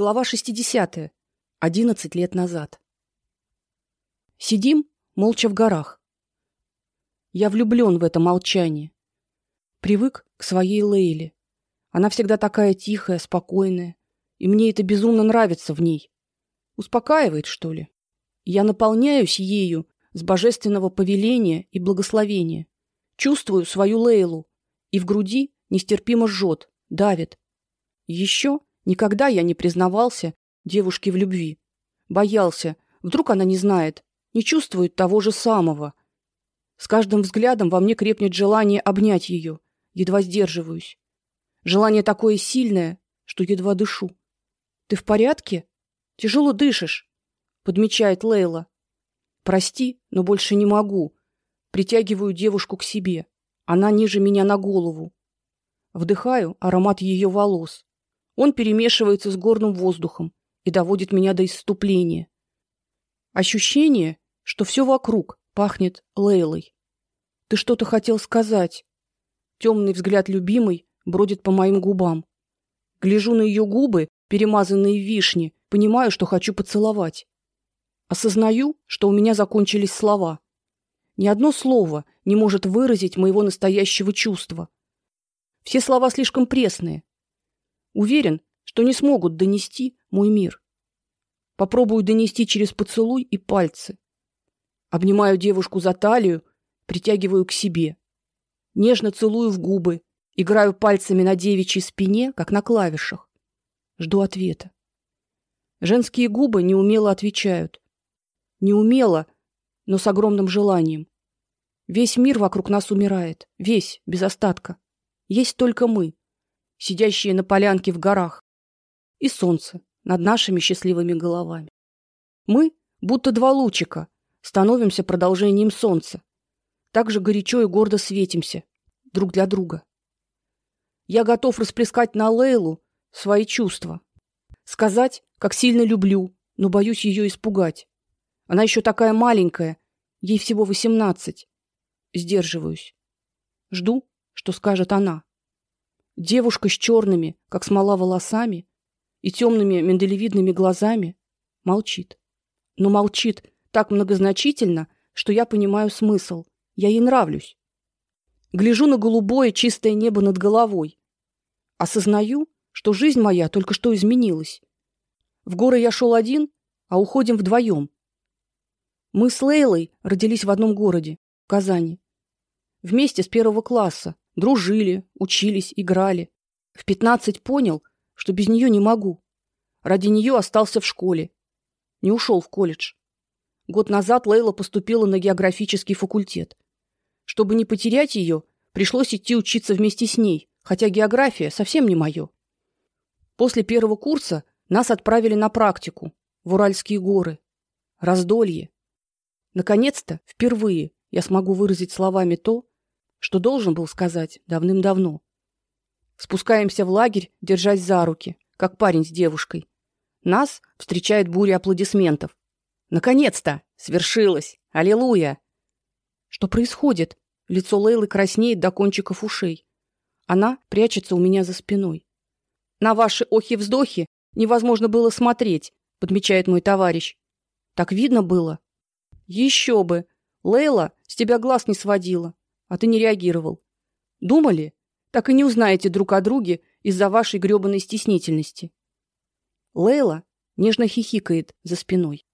Глава 60. 11 лет назад. Сидим молча в горах. Я влюблен в это молчание. Привык к своей Лейле. Она всегда такая тихая, спокойная, и мне это безумно нравится в ней. Успокаивает, что ли? Я наполняюсь ею с божественного повеления и благословения. Чувствую свою Лейлу, и в груди нестерпимо жжет, давит. Еще Никогда я не признавался девушке в любви. Боялся, вдруг она не знает, не чувствует того же самого. С каждым взглядом во мне крепнет желание обнять ее, едва сдерживаюсь. Желание такое сильное, что едва дышу. Ты в порядке? Тяжело дышишь, подмечает Лейла. Прости, но больше не могу. Притягиваю девушку к себе. Она ниже меня на голову. Вдыхаю аромат ее волос. Он перемешивается с горным воздухом и доводит меня до исступления. Ощущение, что все вокруг пахнет Лейлой. Ты что-то хотел сказать? Темный взгляд любимой бродит по моим губам. Гляжу на ее губы, перемазанные вишни, понимаю, что хочу поцеловать. Осознаю, что у меня закончились слова. Ни одно слово не может выразить моего настоящего чувства. Все слова слишком пресные, Уверен, что не смогут донести мой мир. Попробую донести через поцелуй и пальцы. Обнимаю девушку за талию, притягиваю к себе. Нежно целую в губы, играю пальцами на девичьей спине, как на клавишах. Жду ответа. Женские губы неумело отвечают. Неумело, но с огромным желанием. Весь мир вокруг нас умирает, весь, без остатка. Есть только мы сидящие на полянке в горах, и солнце над нашими счастливыми головами. Мы, будто два лучика, становимся продолжением солнца. Так же горячо и гордо светимся друг для друга. Я готов расплескать на Лейлу свои чувства, сказать, как сильно люблю, но боюсь ее испугать. Она еще такая маленькая, ей всего восемнадцать. Сдерживаюсь. Жду, что скажет она. Девушка с черными, как смола, волосами и темными миндалевидными глазами молчит. Но молчит так многозначительно, что я понимаю смысл. Я ей нравлюсь. Гляжу на голубое чистое небо над головой. Осознаю, что жизнь моя только что изменилась. В горы я шел один, а уходим вдвоем. Мы с Лейлой родились в одном городе, Казани. Вместе с первого класса, Дружили, учились, играли. В пятнадцать понял, что без нее не могу. Ради нее остался в школе. Не ушел в колледж. Год назад Лейла поступила на географический факультет. Чтобы не потерять ее, пришлось идти учиться вместе с ней, хотя география совсем не мое. После первого курса нас отправили на практику в Уральские горы. Раздолье. Наконец-то, впервые я смогу выразить словами то, что должен был сказать давным-давно. Спускаемся в лагерь, держась за руки, как парень с девушкой. Нас встречает буря аплодисментов. Наконец-то, свершилось. Аллилуйя. Что происходит? Лицо Лейлы краснеет до кончиков ушей. Она прячется у меня за спиной. На ваши охи-вздохи невозможно было смотреть, подмечает мой товарищ. Так видно было. Еще бы. Лейла с тебя глаз не сводила а ты не реагировал. Думали? Так и не узнаете друг о друге из-за вашей грёбаной стеснительности. Лейла нежно хихикает за спиной.